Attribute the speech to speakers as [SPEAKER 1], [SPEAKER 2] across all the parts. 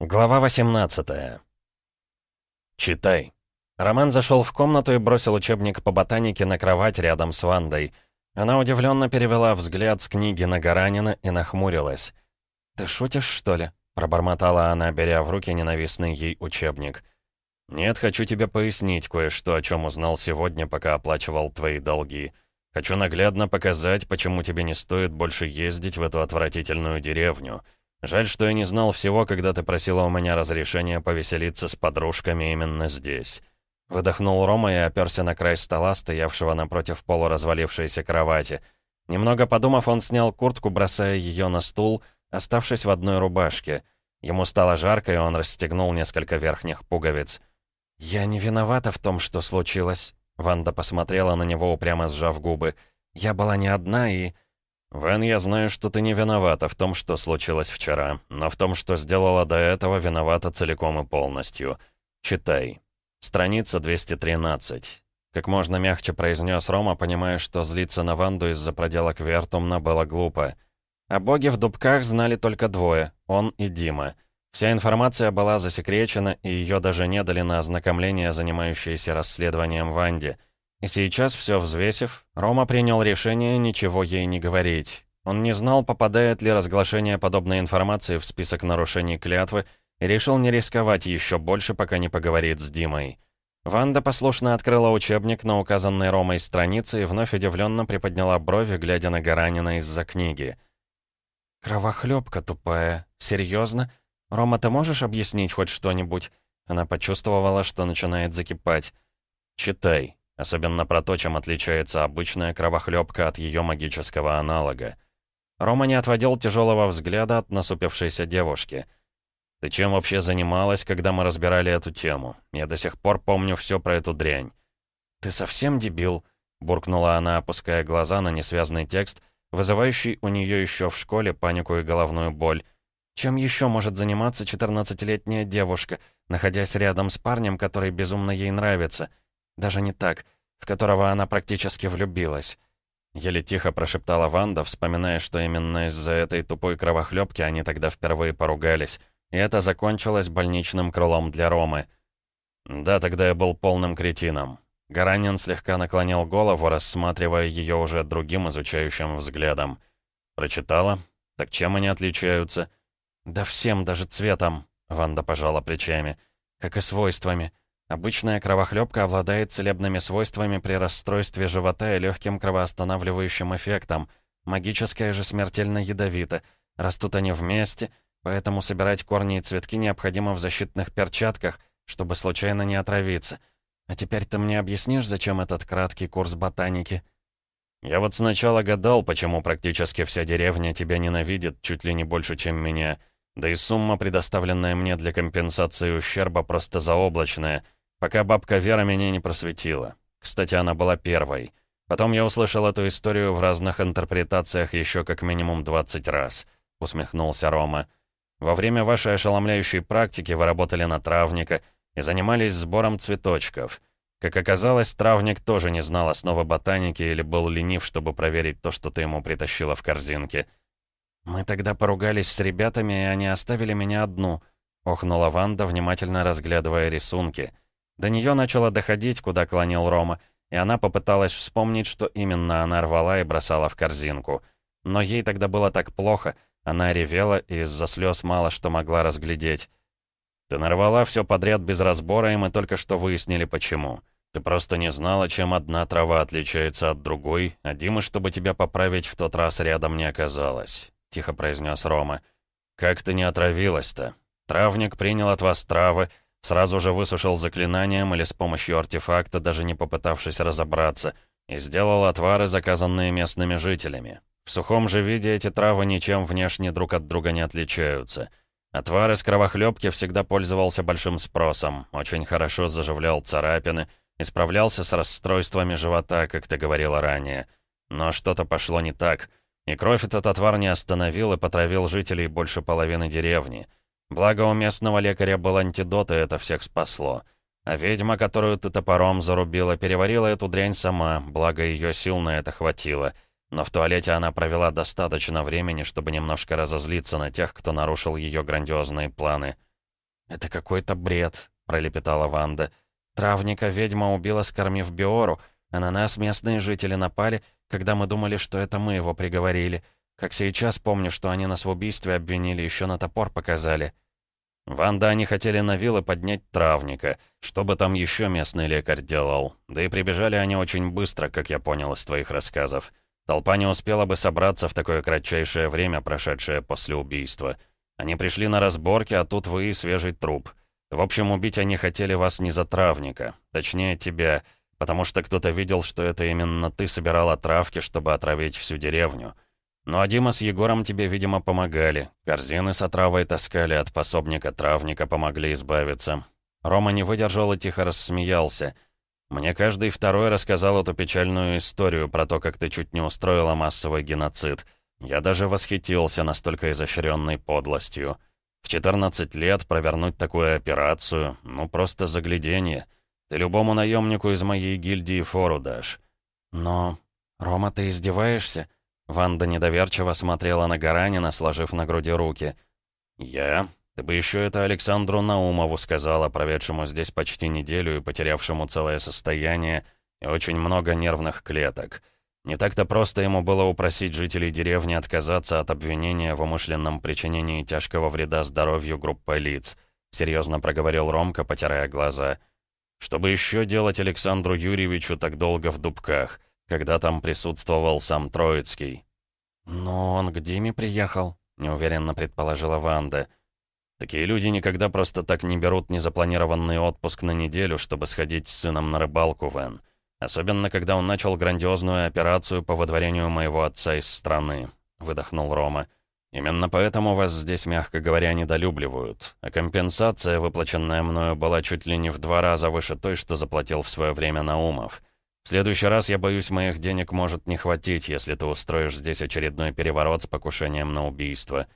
[SPEAKER 1] Глава 18 «Читай». Роман зашел в комнату и бросил учебник по ботанике на кровать рядом с Вандой. Она удивленно перевела взгляд с книги на Гаранина и нахмурилась. «Ты шутишь, что ли?» — пробормотала она, беря в руки ненавистный ей учебник. «Нет, хочу тебе пояснить кое-что, о чем узнал сегодня, пока оплачивал твои долги. Хочу наглядно показать, почему тебе не стоит больше ездить в эту отвратительную деревню». Жаль, что я не знал всего, когда ты просила у меня разрешения повеселиться с подружками именно здесь». Выдохнул Рома и оперся на край стола, стоявшего напротив полуразвалившейся кровати. Немного подумав, он снял куртку, бросая ее на стул, оставшись в одной рубашке. Ему стало жарко, и он расстегнул несколько верхних пуговиц. «Я не виновата в том, что случилось», — Ванда посмотрела на него, упрямо сжав губы. «Я была не одна и...» «Вен, я знаю, что ты не виновата в том, что случилось вчера, но в том, что сделала до этого, виновата целиком и полностью. Читай. Страница 213». Как можно мягче произнес Рома, понимая, что злиться на Ванду из-за проделок Вертумна было глупо. О боге в дубках знали только двое — он и Дима. Вся информация была засекречена, и ее даже не дали на ознакомление занимающиеся расследованием Ванде — и сейчас, все взвесив, Рома принял решение ничего ей не говорить. Он не знал, попадает ли разглашение подобной информации в список нарушений клятвы, и решил не рисковать еще больше, пока не поговорит с Димой. Ванда послушно открыла учебник на указанной Ромой странице и вновь удивленно приподняла брови, глядя на Гаранина из-за книги. «Кровохлебка тупая. Серьезно? Рома, ты можешь объяснить хоть что-нибудь?» Она почувствовала, что начинает закипать. «Читай», Особенно про то, чем отличается обычная кровохлебка от ее магического аналога. Рома не отводил тяжелого взгляда от насупившейся девушки. «Ты чем вообще занималась, когда мы разбирали эту тему? Я до сих пор помню все про эту дрянь». «Ты совсем дебил?» — буркнула она, опуская глаза на несвязный текст, вызывающий у нее еще в школе панику и головную боль. Чем еще может заниматься 14-летняя девушка, находясь рядом с парнем, который безумно ей нравится? Даже не так, в которого она практически влюбилась. Еле тихо прошептала Ванда, вспоминая, что именно из-за этой тупой кровохлебки они тогда впервые поругались, и это закончилось больничным крылом для Ромы. Да, тогда я был полным кретином. Гаранин слегка наклонил голову, рассматривая ее уже другим изучающим взглядом. Прочитала? Так чем они отличаются? Да всем, даже цветом, Ванда пожала плечами. Как и свойствами. Обычная кровохлебка обладает целебными свойствами при расстройстве живота и легким кровоостанавливающим эффектом. Магическая же смертельно ядовита. Растут они вместе, поэтому собирать корни и цветки необходимо в защитных перчатках, чтобы случайно не отравиться. А теперь ты мне объяснишь, зачем этот краткий курс ботаники? Я вот сначала гадал, почему практически вся деревня тебя ненавидит чуть ли не больше, чем меня. Да и сумма, предоставленная мне для компенсации ущерба, просто заоблачная — Пока бабка Вера меня не просветила. Кстати, она была первой. Потом я услышал эту историю в разных интерпретациях еще как минимум 20 раз. Усмехнулся Рома. Во время вашей ошеломляющей практики вы работали на травника и занимались сбором цветочков. Как оказалось, травник тоже не знал основы ботаники или был ленив, чтобы проверить то, что ты ему притащила в корзинке. «Мы тогда поругались с ребятами, и они оставили меня одну», — охнула Ванда, внимательно разглядывая рисунки — до нее начало доходить, куда клонил Рома, и она попыталась вспомнить, что именно она рвала и бросала в корзинку. Но ей тогда было так плохо, она ревела и из-за слез мало что могла разглядеть. «Ты нарвала все подряд без разбора, и мы только что выяснили, почему. Ты просто не знала, чем одна трава отличается от другой, а Дима, чтобы тебя поправить, в тот раз рядом не оказалось», — тихо произнес Рома. «Как ты не отравилась-то? Травник принял от вас травы, Сразу же высушил заклинанием или с помощью артефакта, даже не попытавшись разобраться, и сделал отвары, заказанные местными жителями. В сухом же виде эти травы ничем внешне друг от друга не отличаются. Отвар из кровохлебки всегда пользовался большим спросом, очень хорошо заживлял царапины, исправлялся с расстройствами живота, как ты говорила ранее. Но что-то пошло не так, и кровь этот отвар не остановил и потравил жителей больше половины деревни — Благо у местного лекаря был антидот, и это всех спасло. А ведьма, которую ты топором зарубила, переварила эту дрянь сама, благо ее сил на это хватило. Но в туалете она провела достаточно времени, чтобы немножко разозлиться на тех, кто нарушил ее грандиозные планы. «Это какой-то бред», — пролепетала Ванда. «Травника ведьма убила, скормив Биору, а на нас местные жители напали, когда мы думали, что это мы его приговорили. Как сейчас помню, что они нас в убийстве обвинили, еще на топор показали». Ванда они хотели на вилы поднять травника, что бы там еще местный лекарь делал. Да и прибежали они очень быстро, как я понял из твоих рассказов. Толпа не успела бы собраться в такое кратчайшее время, прошедшее после убийства. Они пришли на разборки, а тут вы и свежий труп. В общем, убить они хотели вас не за травника, точнее тебя, потому что кто-то видел, что это именно ты собирала травки, чтобы отравить всю деревню. Ну а Дима с Егором тебе, видимо, помогали. Корзины с отравой таскали, от пособника травника помогли избавиться. Рома не выдержал и тихо рассмеялся. Мне каждый второй рассказал эту печальную историю про то, как ты чуть не устроила массовый геноцид. Я даже восхитился настолько изощренной подлостью. В 14 лет провернуть такую операцию, ну просто загляденье. Ты любому наемнику из моей гильдии фору дашь. Но... Рома, ты издеваешься? Ванда недоверчиво смотрела на Гаранина, сложив на груди руки. «Я? Ты бы еще это Александру Наумову сказала, проведшему здесь почти неделю и потерявшему целое состояние и очень много нервных клеток. Не так-то просто ему было упросить жителей деревни отказаться от обвинения в умышленном причинении тяжкого вреда здоровью группы лиц», — серьезно проговорил Ромка, потирая глаза. «Чтобы еще делать Александру Юрьевичу так долго в дубках?» Когда там присутствовал сам Троицкий. «Но он к Диме приехал», — неуверенно предположила Ванда. «Такие люди никогда просто так не берут незапланированный отпуск на неделю, чтобы сходить с сыном на рыбалку, Вен. Особенно, когда он начал грандиозную операцию по выдворению моего отца из страны», — выдохнул Рома. «Именно поэтому вас здесь, мягко говоря, недолюбливают. А компенсация, выплаченная мною, была чуть ли не в два раза выше той, что заплатил в свое время Наумов». Следующий раз, я боюсь, моих денег может не хватить, если ты устроишь здесь очередной переворот с покушением на убийство.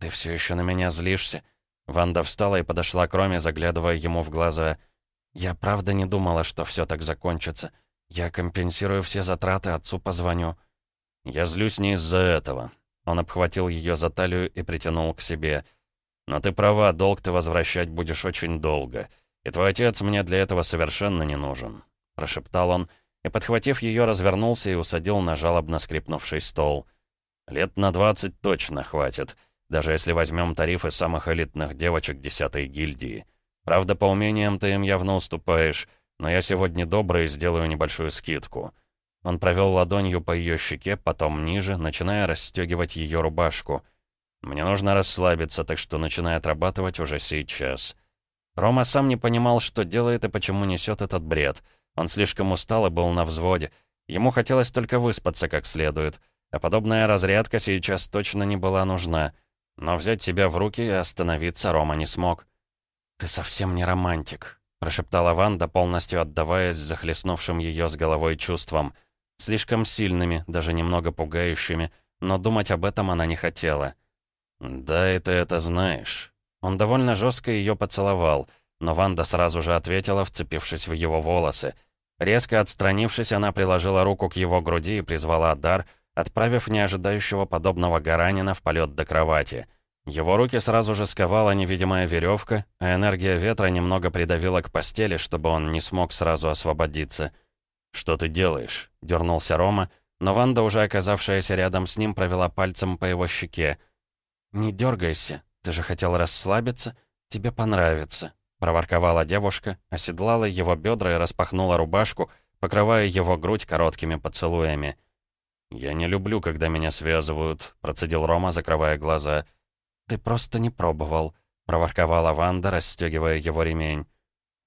[SPEAKER 1] Ты все еще на меня злишься? Ванда встала и подошла к Роме, заглядывая ему в глаза. Я правда не думала, что все так закончится. Я компенсирую все затраты, отцу позвоню. Я злюсь не из-за этого. Он обхватил ее за талию и притянул к себе. Но ты права, долг ты возвращать будешь очень долго. И твой отец мне для этого совершенно не нужен. — прошептал он, и, подхватив ее, развернулся и усадил на жалобно скрипнувший стол. «Лет на двадцать точно хватит, даже если возьмем тарифы самых элитных девочек десятой гильдии. Правда, по умениям ты им явно уступаешь, но я сегодня добрый и сделаю небольшую скидку». Он провел ладонью по ее щеке, потом ниже, начиная расстегивать ее рубашку. «Мне нужно расслабиться, так что начинай отрабатывать уже сейчас». Рома сам не понимал, что делает и почему несет этот бред — он слишком устал и был на взводе. Ему хотелось только выспаться как следует, а подобная разрядка сейчас точно не была нужна. Но взять себя в руки и остановиться Рома не смог. «Ты совсем не романтик», — прошептала Ванда, полностью отдаваясь захлестнувшим ее с головой чувствам. Слишком сильными, даже немного пугающими, но думать об этом она не хотела. «Да, и ты это знаешь». Он довольно жестко ее поцеловал, но Ванда сразу же ответила, вцепившись в его волосы — Резко отстранившись, она приложила руку к его груди и призвала дар, отправив неожидающего подобного Гаранина в полет до кровати. Его руки сразу же сковала невидимая веревка, а энергия ветра немного придавила к постели, чтобы он не смог сразу освободиться. «Что ты делаешь?» — дернулся Рома, но Ванда, уже оказавшаяся рядом с ним, провела пальцем по его щеке. «Не дергайся, ты же хотел расслабиться, тебе понравится», — проворковала девушка, оседлала его бедра и распахнула рубашку, покрывая его грудь короткими поцелуями. «Я не люблю, когда меня связывают», — процедил Рома, закрывая глаза. «Ты просто не пробовал», — проворковала Ванда, расстегивая его ремень.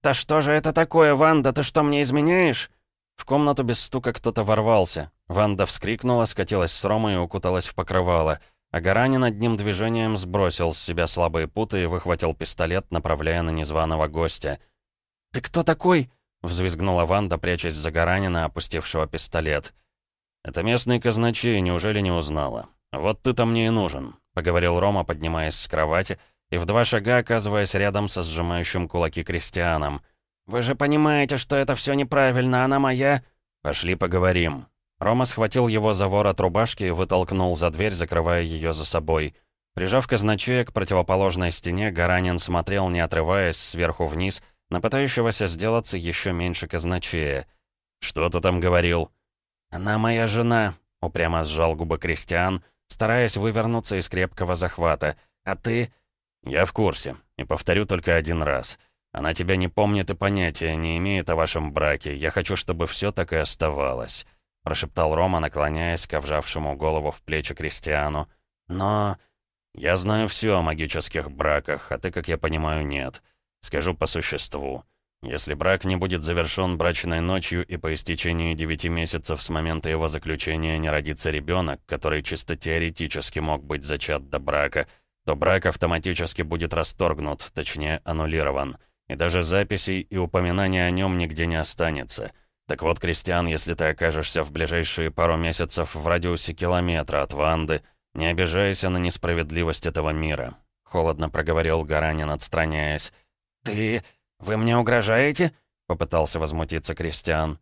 [SPEAKER 1] «Да что же это такое, Ванда, ты что, мне изменяешь?» В комнату без стука кто-то ворвался. Ванда вскрикнула, скатилась с Ромы и укуталась в покрывало. А Гаранин одним движением сбросил с себя слабые путы и выхватил пистолет, направляя на незваного гостя. «Ты кто такой?» — взвизгнула Ванда, прячась за Гаранина, опустившего пистолет. «Это местный казначей, неужели не узнала? Вот ты-то мне и нужен», — поговорил Рома, поднимаясь с кровати и в два шага оказываясь рядом со сжимающим кулаки крестьяном. «Вы же понимаете, что это все неправильно, она моя...» «Пошли поговорим», Рома схватил его за ворот рубашки и вытолкнул за дверь, закрывая ее за собой. Прижав казначея к противоположной стене, Гаранин смотрел, не отрываясь, сверху вниз, на пытающегося сделаться еще меньше казначея. «Что ты там говорил?» «Она моя жена», — упрямо сжал губы Кристиан, стараясь вывернуться из крепкого захвата. «А ты...» «Я в курсе, и повторю только один раз. Она тебя не помнит и понятия не имеет о вашем браке. Я хочу, чтобы все так и оставалось», — прошептал Рома, наклоняясь к вжавшему голову в плечи Кристиану. «Но...» «Я знаю все о магических браках, а ты, как я понимаю, нет. Скажу по существу. Если брак не будет завершен брачной ночью и по истечении девяти месяцев с момента его заключения не родится ребенок, который чисто теоретически мог быть зачат до брака, то брак автоматически будет расторгнут, точнее аннулирован, и даже записей и упоминаний о нем нигде не останется. Так вот, Кристиан, если ты окажешься в ближайшие пару месяцев в радиусе километра от Ванды, не обижайся на несправедливость этого мира», — холодно проговорил Гаранин, отстраняясь. «Ты... вы мне угрожаете?» — попытался возмутиться Кристиан.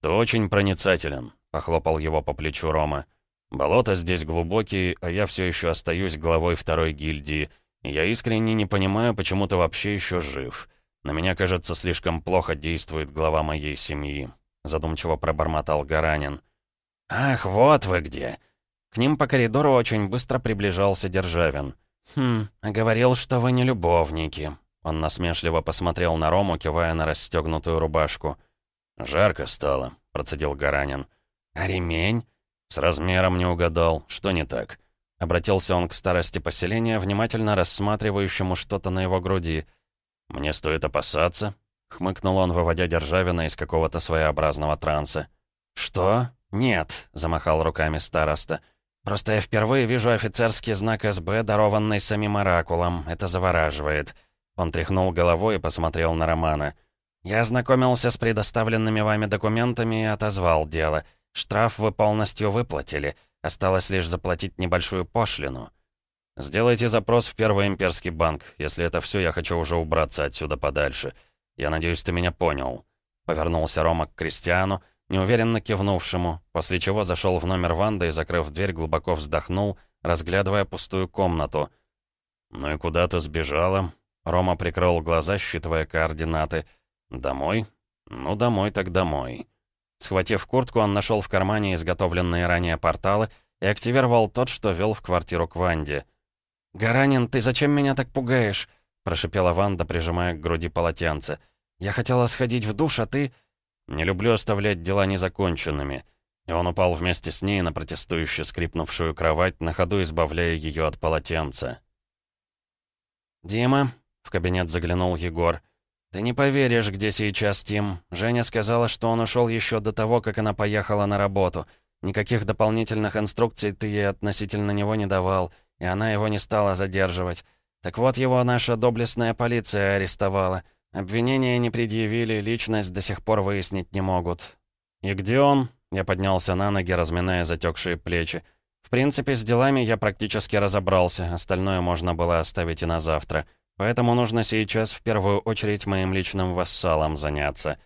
[SPEAKER 1] «Ты очень проницателен», — похлопал его по плечу Рома. «Болота здесь глубокие, а я все еще остаюсь главой второй гильдии, я искренне не понимаю, почему ты вообще еще жив. На меня, кажется, слишком плохо действует глава моей семьи», — задумчиво пробормотал Гаранин. «Ах, вот вы где!» К ним по коридору очень быстро приближался Державин. «Хм, говорил, что вы не любовники». Он насмешливо посмотрел на Рому, кивая на расстегнутую рубашку. «Жарко стало», — процедил Гаранин. «А ремень?» «С размером не угадал. Что не так?» Обратился он к старости поселения, внимательно рассматривающему что-то на его груди. «Мне стоит опасаться?» — хмыкнул он, выводя Державина из какого-то своеобразного транса. «Что? Нет», — замахал руками староста. Просто я впервые вижу офицерский знак СБ, дарованный самим Оракулом. Это завораживает». Он тряхнул головой и посмотрел на Романа. «Я ознакомился с предоставленными вами документами и отозвал дело. Штраф вы полностью выплатили. Осталось лишь заплатить небольшую пошлину». «Сделайте запрос в Первый имперский банк. Если это все, я хочу уже убраться отсюда подальше. Я надеюсь, ты меня понял». Повернулся Рома к Кристиану, неуверенно кивнувшему, после чего зашел в номер Ванды и, закрыв дверь, глубоко вздохнул, разглядывая пустую комнату. «Ну и куда ты сбежала?» Рома прикрыл глаза, считывая координаты. «Домой? Ну, домой так домой». Схватив куртку, он нашел в кармане изготовленные ранее порталы и активировал тот, что вел в квартиру к Ванде. «Гаранин, ты зачем меня так пугаешь?» — прошипела Ванда, прижимая к груди полотенце. «Я хотела сходить в душ, а ты...» Не люблю оставлять дела незаконченными. И он упал вместе с ней на протестующе скрипнувшую кровать, на ходу избавляя ее от полотенца. «Дима», — в кабинет заглянул Егор, — «ты не поверишь, где сейчас Тим. Женя сказала, что он ушел еще до того, как она поехала на работу. Никаких дополнительных инструкций ты ей относительно него не давал, и она его не стала задерживать. Так вот его наша доблестная полиция арестовала». Обвинения не предъявили, личность до сих пор выяснить не могут. «И где он?» Я поднялся на ноги, разминая затекшие плечи. В принципе, с делами я практически разобрался, остальное можно было оставить и на завтра. Поэтому нужно сейчас в первую очередь моим личным вассалом заняться.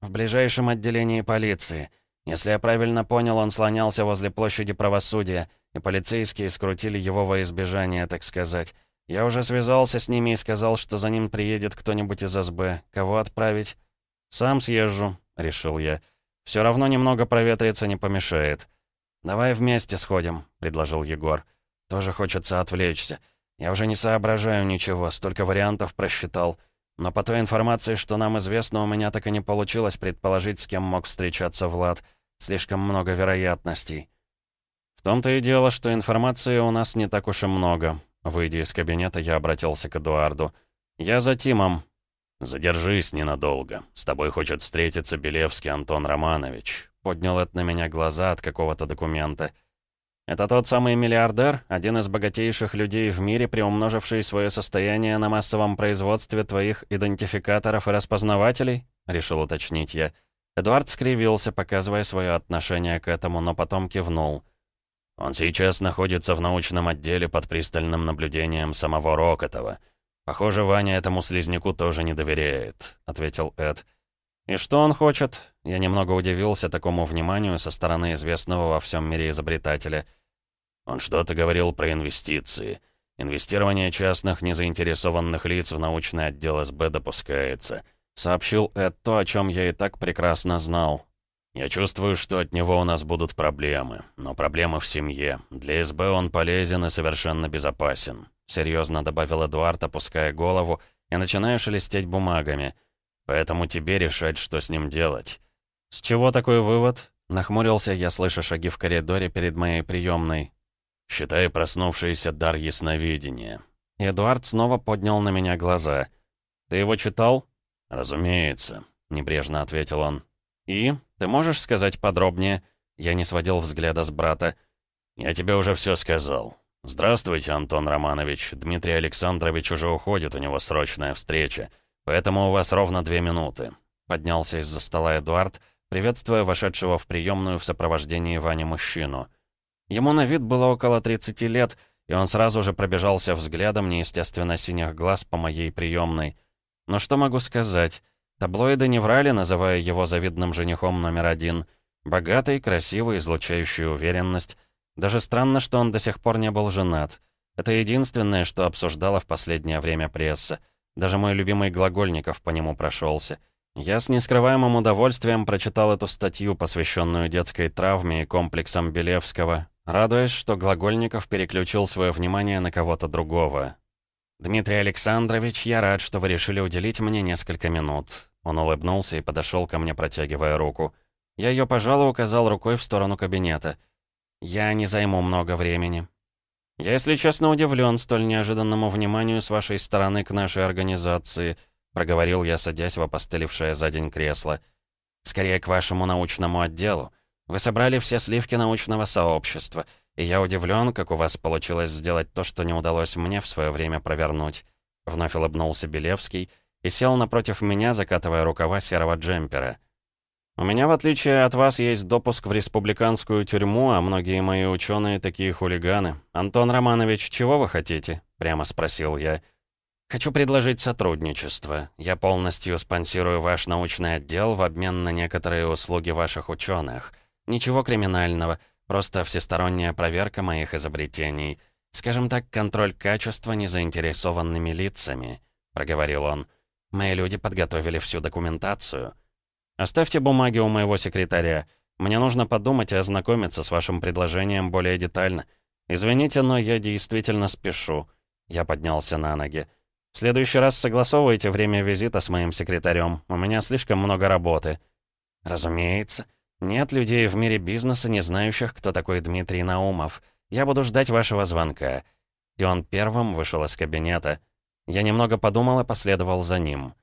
[SPEAKER 1] В ближайшем отделении полиции. Если я правильно понял, он слонялся возле площади правосудия, и полицейские скрутили его во избежание, так сказать. Я уже связался с ними и сказал, что за ним приедет кто-нибудь из СБ. Кого отправить? Сам съезжу, решил я. Все равно немного проветриться не помешает. Давай вместе сходим, предложил Егор. Тоже хочется отвлечься. Я уже не соображаю ничего, столько вариантов просчитал. Но по той информации, что нам известно, у меня так и не получилось предположить, с кем мог встречаться Влад. Слишком много вероятностей. В том-то и дело, что информации у нас не так уж и много, Выйдя из кабинета, я обратился к Эдуарду. «Я за Тимом». «Задержись ненадолго. С тобой хочет встретиться Белевский Антон Романович». Поднял это на меня глаза от какого-то документа. «Это тот самый миллиардер, один из богатейших людей в мире, приумноживший свое состояние на массовом производстве твоих идентификаторов и распознавателей?» — решил уточнить я. Эдуард скривился, показывая свое отношение к этому, но потом кивнул. Он сейчас находится в научном отделе под пристальным наблюдением самого Рокотова. Похоже, Ваня этому слизняку тоже не доверяет», — ответил Эд. «И что он хочет?» Я немного удивился такому вниманию со стороны известного во всем мире изобретателя. Он что-то говорил про инвестиции. Инвестирование частных незаинтересованных лиц в научный отдел СБ допускается. Сообщил Эд то, о чем я и так прекрасно знал. Я чувствую, что от него у нас будут проблемы. Но проблемы в семье. Для СБ он полезен и совершенно безопасен. Серьезно добавил Эдуард, опуская голову и начиная шелестеть бумагами. Поэтому тебе решать, что с ним делать. С чего такой вывод? Нахмурился я, слыша шаги в коридоре перед моей приемной. Считай проснувшийся дар ясновидения. Эдуард снова поднял на меня глаза. «Ты его читал?» «Разумеется», — небрежно ответил он. «И? Ты можешь сказать подробнее?» Я не сводил взгляда с брата. «Я тебе уже все сказал. Здравствуйте, Антон Романович. Дмитрий Александрович уже уходит, у него срочная встреча. Поэтому у вас ровно две минуты». Поднялся из-за стола Эдуард, приветствуя вошедшего в приемную в сопровождении Вани мужчину. Ему на вид было около 30 лет, и он сразу же пробежался взглядом неестественно синих глаз по моей приемной. Но что могу сказать? Таблоиды не врали, называя его завидным женихом номер один. Богатый, красивый, излучающий уверенность. Даже странно, что он до сих пор не был женат. Это единственное, что обсуждала в последнее время пресса. Даже мой любимый Глагольников по нему прошелся. Я с нескрываемым удовольствием прочитал эту статью, посвященную детской травме и комплексам Белевского, радуясь, что Глагольников переключил свое внимание на кого-то другого. «Дмитрий Александрович, я рад, что вы решили уделить мне несколько минут». Он улыбнулся и подошел ко мне, протягивая руку. Я ее пожал и указал рукой в сторону кабинета. «Я не займу много времени». «Я, если честно, удивлен столь неожиданному вниманию с вашей стороны к нашей организации», проговорил я, садясь в опостылевшее за день кресло. «Скорее к вашему научному отделу. Вы собрали все сливки научного сообщества, и я удивлен, как у вас получилось сделать то, что не удалось мне в свое время провернуть». Вновь улыбнулся Белевский и сел напротив меня, закатывая рукава серого джемпера. «У меня, в отличие от вас, есть допуск в республиканскую тюрьму, а многие мои ученые такие хулиганы. Антон Романович, чего вы хотите?» — прямо спросил я. «Хочу предложить сотрудничество. Я полностью спонсирую ваш научный отдел в обмен на некоторые услуги ваших ученых». Ничего криминального, просто всесторонняя проверка моих изобретений. Скажем так, контроль качества незаинтересованными лицами», — проговорил он. «Мои люди подготовили всю документацию. Оставьте бумаги у моего секретаря. Мне нужно подумать и ознакомиться с вашим предложением более детально. Извините, но я действительно спешу». Я поднялся на ноги. «В следующий раз согласовывайте время визита с моим секретарем. У меня слишком много работы». «Разумеется. Нет людей в мире бизнеса, не знающих, кто такой Дмитрий Наумов. Я буду ждать вашего звонка». И он первым вышел из кабинета. Я немного подумал и последовал за ним.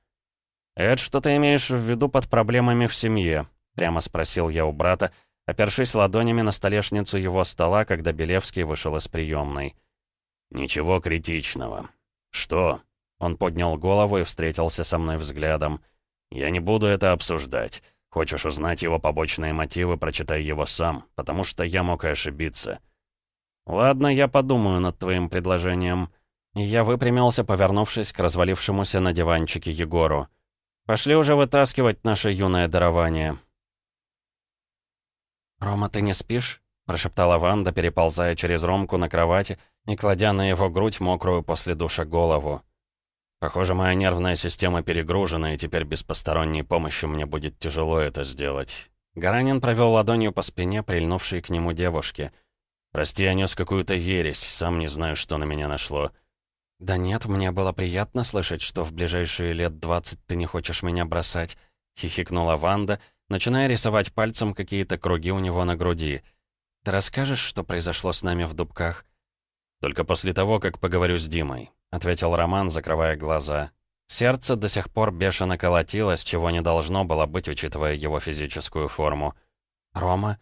[SPEAKER 1] «Эд, что ты имеешь в виду под проблемами в семье?» — прямо спросил я у брата, опершись ладонями на столешницу его стола, когда Белевский вышел из приемной. «Ничего критичного». «Что?» — он поднял голову и встретился со мной взглядом. «Я не буду это обсуждать. Хочешь узнать его побочные мотивы, прочитай его сам, потому что я мог и ошибиться. Ладно, я подумаю над твоим предложением. я выпрямился, повернувшись к развалившемуся на диванчике Егору. Пошли уже вытаскивать наше юное дарование. «Рома, ты не спишь?» — прошептала Ванда, переползая через Ромку на кровати и кладя на его грудь мокрую после душа голову. Похоже, моя нервная система перегружена, и теперь без посторонней помощи мне будет тяжело это сделать. Гаранин провел ладонью по спине, прильнувшей к нему девушке. «Прости, я нес какую-то ересь, сам не знаю, что на меня нашло». «Да нет, мне было приятно слышать, что в ближайшие лет двадцать ты не хочешь меня бросать», — хихикнула Ванда, начиная рисовать пальцем какие-то круги у него на груди. «Ты расскажешь, что произошло с нами в Дубках?» «Только после того, как поговорю с Димой ответил Роман, закрывая глаза. Сердце до сих пор бешено колотилось, чего не должно было быть, учитывая его физическую форму. «Рома?»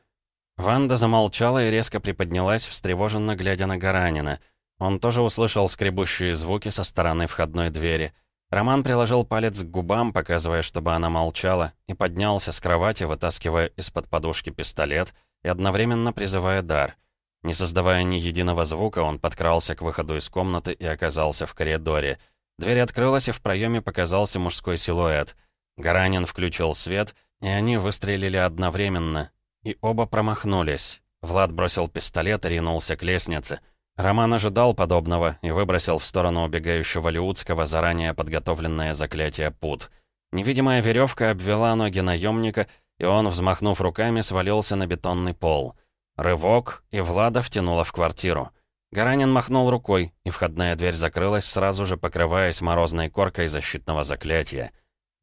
[SPEAKER 1] Ванда замолчала и резко приподнялась, встревоженно глядя на Гаранина. Он тоже услышал скребущие звуки со стороны входной двери. Роман приложил палец к губам, показывая, чтобы она молчала, и поднялся с кровати, вытаскивая из-под подушки пистолет и одновременно призывая дар. Не создавая ни единого звука, он подкрался к выходу из комнаты и оказался в коридоре. Дверь открылась, и в проеме показался мужской силуэт. Гаранин включил свет, и они выстрелили одновременно. И оба промахнулись. Влад бросил пистолет и ринулся к лестнице. Роман ожидал подобного и выбросил в сторону убегающего Леутского заранее подготовленное заклятие пут. Невидимая веревка обвела ноги наемника, и он, взмахнув руками, свалился на бетонный пол. Рывок, и Влада втянула в квартиру. Гаранин махнул рукой, и входная дверь закрылась, сразу же покрываясь морозной коркой защитного заклятия.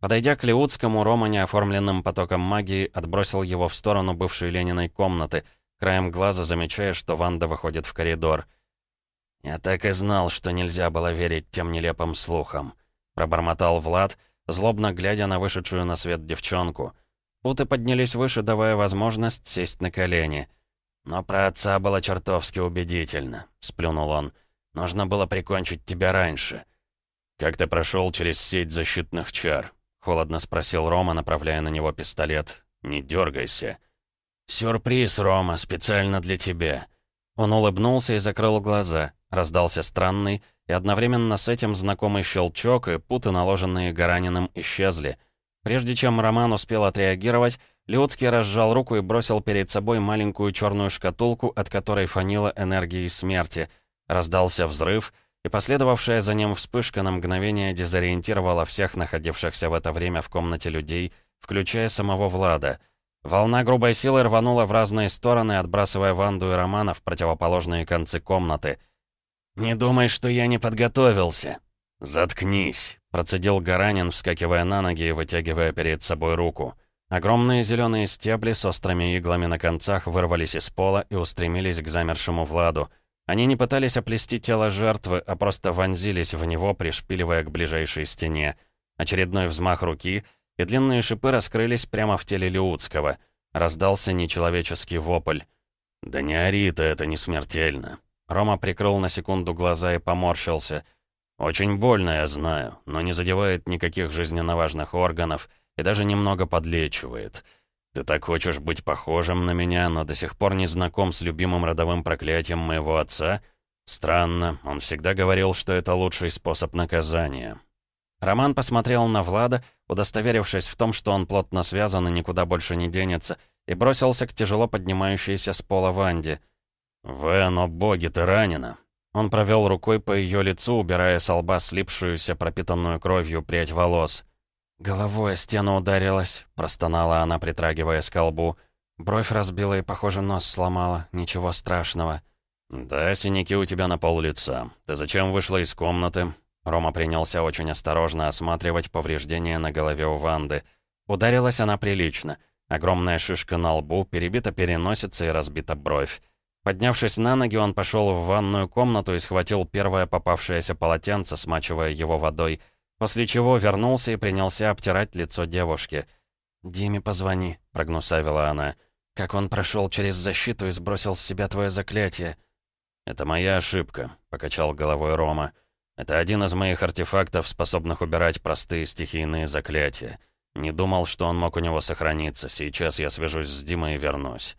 [SPEAKER 1] Подойдя к Леутскому, Рома неоформленным потоком магии отбросил его в сторону бывшей Лениной комнаты, краем глаза замечая, что Ванда выходит в коридор. «Я так и знал, что нельзя было верить тем нелепым слухам», — пробормотал Влад, злобно глядя на вышедшую на свет девчонку. Путы поднялись выше, давая возможность сесть на колени — «Но про отца было чертовски убедительно», — сплюнул он. «Нужно было прикончить тебя раньше». «Как ты прошел через сеть защитных чар?» — холодно спросил Рома, направляя на него пистолет. «Не дергайся». «Сюрприз, Рома, специально для тебя». Он улыбнулся и закрыл глаза. Раздался странный и одновременно с этим знакомый щелчок, и путы, наложенные Гараниным, исчезли. Прежде чем Роман успел отреагировать, Леоцкий разжал руку и бросил перед собой маленькую черную шкатулку, от которой фанила энергией смерти. Раздался взрыв, и последовавшая за ним вспышка на мгновение дезориентировала всех находившихся в это время в комнате людей, включая самого Влада. Волна грубой силы рванула в разные стороны, отбрасывая Ванду и Романа в противоположные концы комнаты. «Не думай, что я не подготовился!» «Заткнись!» — процедил Гаранин, вскакивая на ноги и вытягивая перед собой руку. Огромные зеленые стебли с острыми иглами на концах вырвались из пола и устремились к замершему Владу. Они не пытались оплести тело жертвы, а просто вонзились в него, пришпиливая к ближайшей стене. Очередной взмах руки, и длинные шипы раскрылись прямо в теле Леутского. Раздался нечеловеческий вопль. «Да не ори ты, это не смертельно». Рома прикрыл на секунду глаза и поморщился. «Очень больно, я знаю, но не задевает никаких жизненно важных органов» и даже немного подлечивает. Ты так хочешь быть похожим на меня, но до сих пор не знаком с любимым родовым проклятием моего отца? Странно, он всегда говорил, что это лучший способ наказания. Роман посмотрел на Влада, удостоверившись в том, что он плотно связан и никуда больше не денется, и бросился к тяжело поднимающейся с пола Ванде. «Вэн, о боги, ты ранена!» Он провел рукой по ее лицу, убирая с лба слипшуюся, пропитанную кровью прядь волос. «Головой о стену ударилась», — простонала она, притрагивая к колбу. Бровь разбила и, похоже, нос сломала. Ничего страшного. «Да, синяки у тебя на пол лица. Ты зачем вышла из комнаты?» Рома принялся очень осторожно осматривать повреждения на голове у Ванды. Ударилась она прилично. Огромная шишка на лбу, перебита переносица и разбита бровь. Поднявшись на ноги, он пошел в ванную комнату и схватил первое попавшееся полотенце, смачивая его водой — После чего вернулся и принялся обтирать лицо девушки. «Диме позвони», — прогнусавила она. «Как он прошел через защиту и сбросил с себя твое заклятие». «Это моя ошибка», — покачал головой Рома. «Это один из моих артефактов, способных убирать простые стихийные заклятия. Не думал, что он мог у него сохраниться. Сейчас я свяжусь с Димой и вернусь».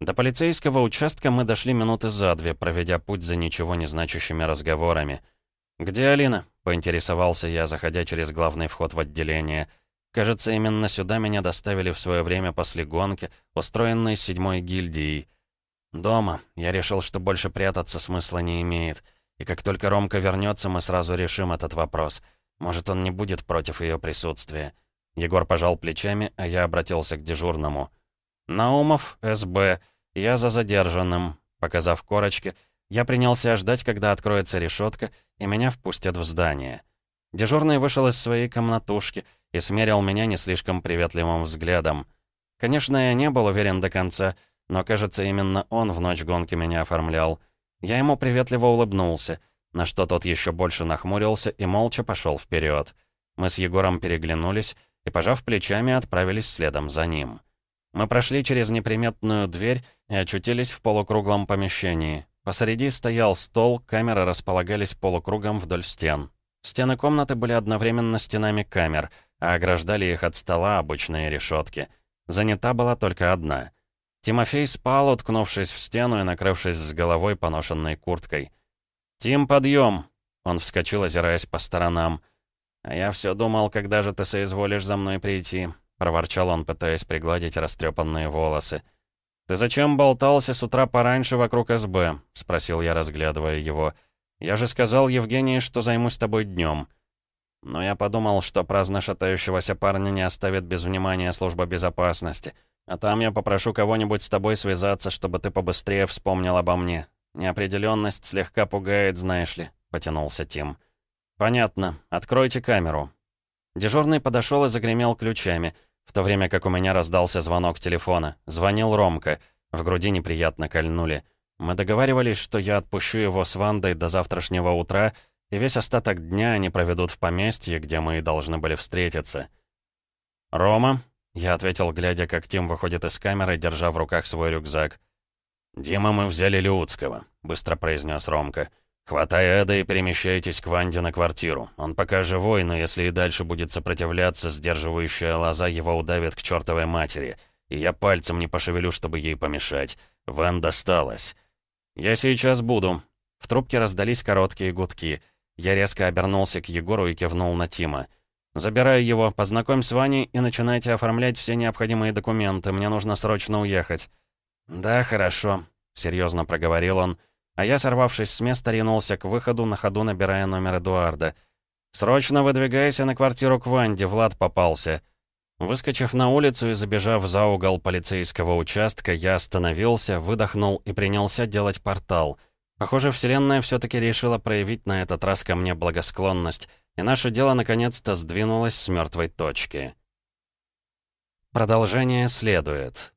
[SPEAKER 1] До полицейского участка мы дошли минуты за две, проведя путь за ничего не значащими разговорами — «Где Алина?» — поинтересовался я, заходя через главный вход в отделение. Кажется, именно сюда меня доставили в свое время после гонки, устроенной седьмой гильдией. «Дома. Я решил, что больше прятаться смысла не имеет. И как только Ромка вернется, мы сразу решим этот вопрос. Может, он не будет против ее присутствия». Егор пожал плечами, а я обратился к дежурному. «Наумов, СБ. Я за задержанным». Показав корочки, я принялся ждать, когда откроется решетка, и меня впустят в здание. Дежурный вышел из своей комнатушки и смерил меня не слишком приветливым взглядом. Конечно, я не был уверен до конца, но, кажется, именно он в ночь гонки меня оформлял. Я ему приветливо улыбнулся, на что тот еще больше нахмурился и молча пошел вперед. Мы с Егором переглянулись и, пожав плечами, отправились следом за ним. Мы прошли через неприметную дверь и очутились в полукруглом помещении. Посреди стоял стол, камеры располагались полукругом вдоль стен. Стены комнаты были одновременно стенами камер, а ограждали их от стола обычные решетки. Занята была только одна. Тимофей спал, уткнувшись в стену и накрывшись с головой поношенной курткой. «Тим, подъем!» Он вскочил, озираясь по сторонам. «А я все думал, когда же ты соизволишь за мной прийти?» — проворчал он, пытаясь пригладить растрепанные волосы. «Ты зачем болтался с утра пораньше вокруг СБ?» — спросил я, разглядывая его. «Я же сказал Евгении, что займусь тобой днем». Но я подумал, что праздно шатающегося парня не оставит без внимания служба безопасности. А там я попрошу кого-нибудь с тобой связаться, чтобы ты побыстрее вспомнил обо мне. Неопределенность слегка пугает, знаешь ли», — потянулся Тим. «Понятно. Откройте камеру». Дежурный подошел и загремел ключами — в то время как у меня раздался звонок телефона. Звонил Ромка. В груди неприятно кольнули. Мы договаривались, что я отпущу его с Вандой до завтрашнего утра, и весь остаток дня они проведут в поместье, где мы и должны были встретиться. «Рома?» — я ответил, глядя, как Тим выходит из камеры, держа в руках свой рюкзак. «Дима, мы взяли Леутского», — быстро произнес Ромка. «Хватай Эда и перемещайтесь к Ванде на квартиру. Он пока живой, но если и дальше будет сопротивляться, сдерживающая лоза его удавит к чертовой матери. И я пальцем не пошевелю, чтобы ей помешать. Ван досталась». «Я сейчас буду». В трубке раздались короткие гудки. Я резко обернулся к Егору и кивнул на Тима. «Забираю его, познакомь с Ваней и начинайте оформлять все необходимые документы. Мне нужно срочно уехать». «Да, хорошо», — серьезно проговорил он, а я, сорвавшись с места, ринулся к выходу, на ходу набирая номер Эдуарда. «Срочно выдвигайся на квартиру к Ванде, Влад попался». Выскочив на улицу и забежав за угол полицейского участка, я остановился, выдохнул и принялся делать портал. Похоже, Вселенная все-таки решила проявить на этот раз ко мне благосклонность, и наше дело наконец-то сдвинулось с мертвой точки. Продолжение следует.